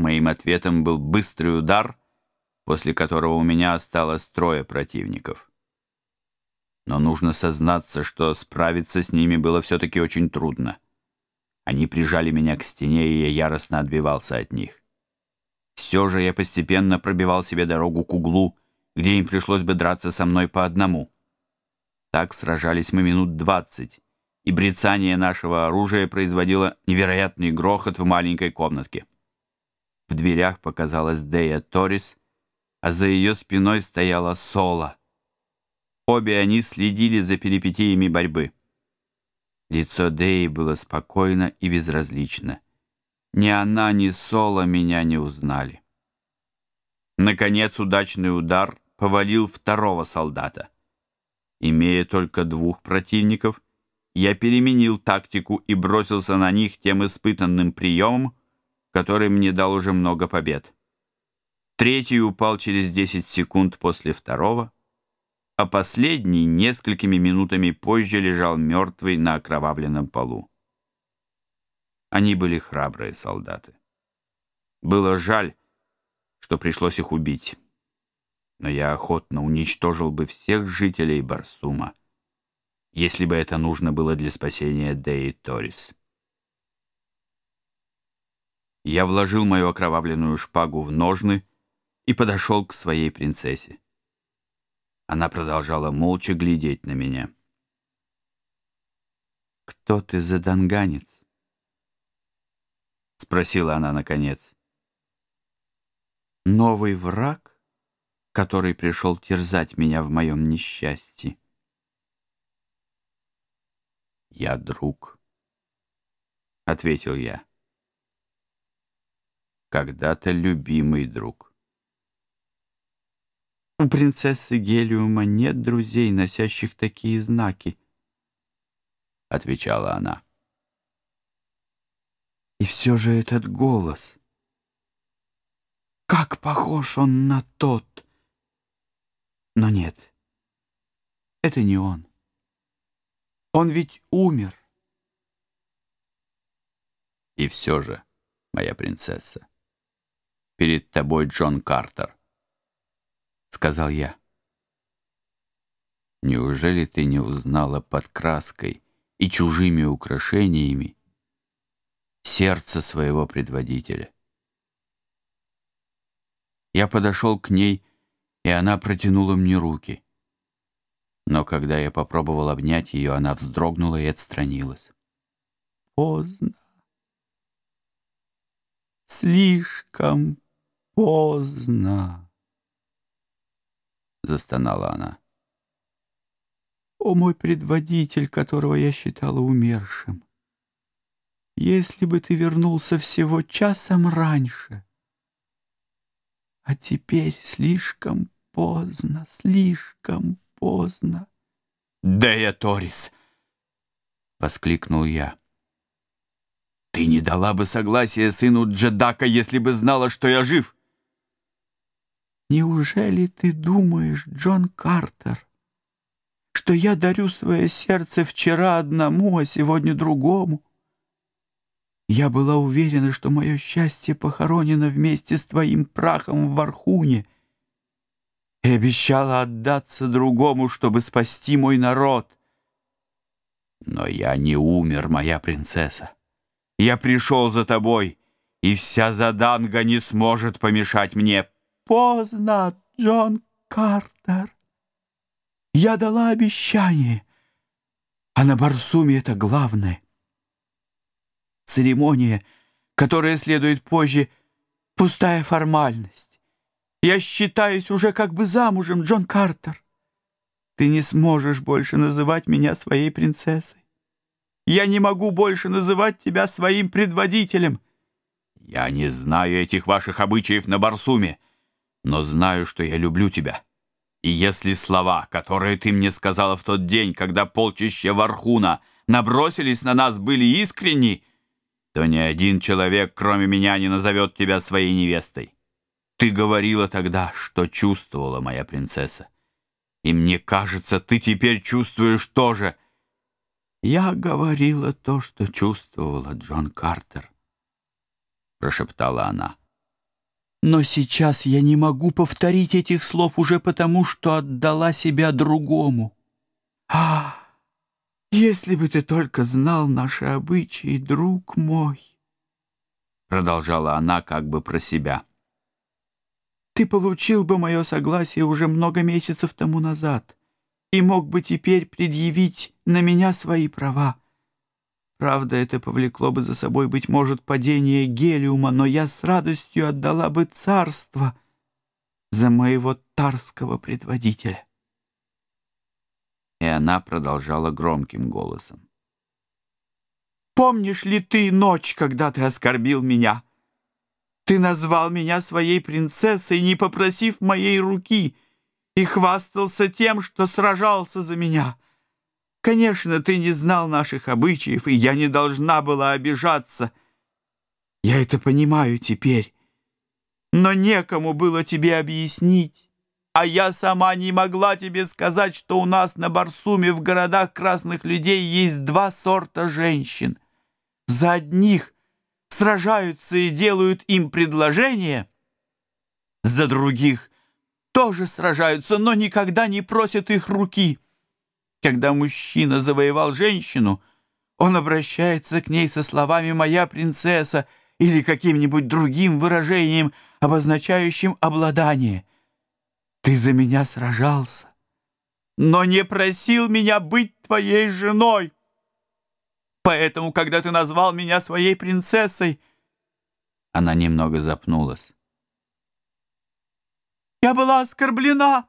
Моим ответом был быстрый удар, после которого у меня осталось трое противников. Но нужно сознаться, что справиться с ними было все-таки очень трудно. Они прижали меня к стене, и я яростно отбивался от них. Все же я постепенно пробивал себе дорогу к углу, где им пришлось бы драться со мной по одному. Так сражались мы минут двадцать, и брецание нашего оружия производило невероятный грохот в маленькой комнатке. В дверях показалась Дея Торис, а за ее спиной стояла Соло. Обе они следили за перипетиями борьбы. Лицо Деи было спокойно и безразлично. Ни она, ни Соло меня не узнали. Наконец удачный удар повалил второго солдата. Имея только двух противников, я переменил тактику и бросился на них тем испытанным приемом, который мне дал уже много побед. Третий упал через 10 секунд после второго, а последний несколькими минутами позже лежал мертвый на окровавленном полу. Они были храбрые солдаты. Было жаль, что пришлось их убить. Но я охотно уничтожил бы всех жителей Барсума, если бы это нужно было для спасения Деи Торис. Я вложил мою окровавленную шпагу в ножны и подошел к своей принцессе. Она продолжала молча глядеть на меня. «Кто ты за данганец?» — спросила она наконец. «Новый враг?» который пришел терзать меня в моем несчастье. «Я друг», — когда то любимый друг. У принцессы Гелиума нет друзей, носящих такие знаки, отвечала она. И все же этот голос. Как похож он на тот. Но нет, это не он. Он ведь умер. И все же, моя принцесса, перед тобой Джон Картер», — сказал я. «Неужели ты не узнала под краской и чужими украшениями сердце своего предводителя?» Я подошел к ней, и она протянула мне руки. Но когда я попробовал обнять ее, она вздрогнула и отстранилась. «Поздно. Слишком поздно», — застонала она. «О, мой предводитель, которого я считала умершим! Если бы ты вернулся всего часом раньше!» А теперь слишком поздно, слишком поздно. «Дея Торис!» — воскликнул я. «Ты не дала бы согласия сыну Джедака, если бы знала, что я жив!» Неужели ты думаешь, Джон Картер, что я дарю свое сердце вчера одному, а сегодня другому? Я была уверена, что мое счастье похоронено вместе с твоим прахом в Вархуне и обещала отдаться другому, чтобы спасти мой народ. Но я не умер, моя принцесса. Я пришел за тобой, и вся заданга не сможет помешать мне поздно, Джон Картер. Я дала обещание, а на Барсуме это главное. Церемония, которая следует позже, пустая формальность. Я считаюсь уже как бы замужем, Джон Картер. Ты не сможешь больше называть меня своей принцессой. Я не могу больше называть тебя своим предводителем. Я не знаю этих ваших обычаев на Барсуме но знаю, что я люблю тебя. И если слова, которые ты мне сказала в тот день, когда полчища Вархуна набросились на нас, были искренни, то ни один человек, кроме меня, не назовет тебя своей невестой. Ты говорила тогда, что чувствовала моя принцесса. И мне кажется, ты теперь чувствуешь то же. Я говорила то, что чувствовала, Джон Картер, прошептала она. Но сейчас я не могу повторить этих слов уже потому, что отдала себя другому. А, если бы ты только знал наши обычаи, друг мой, продолжала она как бы про себя. Ты получил бы мое согласие уже много месяцев тому назад и мог бы теперь предъявить на меня свои права. Правда, это повлекло бы за собой, быть может, падение гелиума, но я с радостью отдала бы царство за моего тарского предводителя. И она продолжала громким голосом. «Помнишь ли ты ночь, когда ты оскорбил меня? Ты назвал меня своей принцессой, не попросив моей руки, и Конечно, ты не знал наших обычаев, и я не должна была обижаться. Я это понимаю теперь. Но некому было тебе объяснить. А я сама не могла тебе сказать, что у нас на Барсуме в городах красных людей есть два сорта женщин. За одних сражаются и делают им предложения, за других тоже сражаются, но никогда не просят их руки» когда мужчина завоевал женщину, он обращается к ней со словами «моя принцесса» или каким-нибудь другим выражением, обозначающим обладание. Ты за меня сражался, но не просил меня быть твоей женой. Поэтому, когда ты назвал меня своей принцессой, она немного запнулась. Я была оскорблена.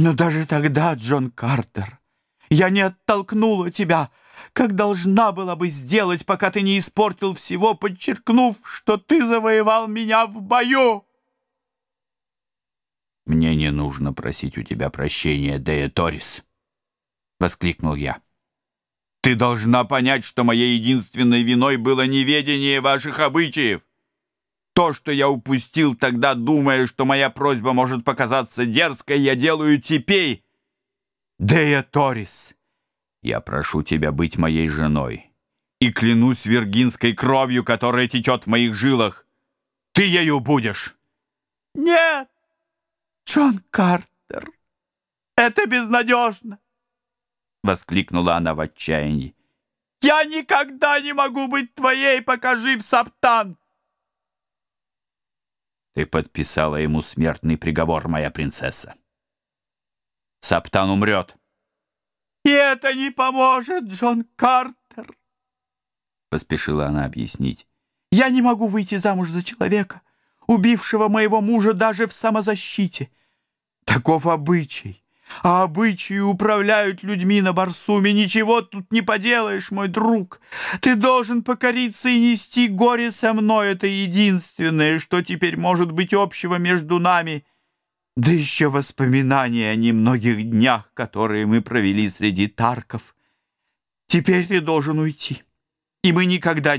Но даже тогда, Джон Картер, я не оттолкнула тебя, как должна была бы сделать, пока ты не испортил всего, подчеркнув, что ты завоевал меня в бою. «Мне не нужно просить у тебя прощения, Дея Торис!» — воскликнул я. «Ты должна понять, что моей единственной виной было неведение ваших обычаев. То, что я упустил тогда, думая, что моя просьба может показаться дерзкой, я делаю теперь. Дея Торис, я прошу тебя быть моей женой и клянусь виргинской кровью, которая течет в моих жилах. Ты ею будешь. Нет, Джон Картер, это безнадежно, — воскликнула она в отчаянии. Я никогда не могу быть твоей, пока жив саптан. Ты подписала ему смертный приговор, моя принцесса. Саптан умрет. И это не поможет, Джон Картер, поспешила она объяснить. Я не могу выйти замуж за человека, убившего моего мужа даже в самозащите. Таков обычай. а обычаи управляют людьми на Барсуме. Ничего тут не поделаешь, мой друг. Ты должен покориться и нести горе со мной. Это единственное, что теперь может быть общего между нами. Да еще воспоминания о немногих днях, которые мы провели среди тарков. Теперь ты должен уйти, и мы никогда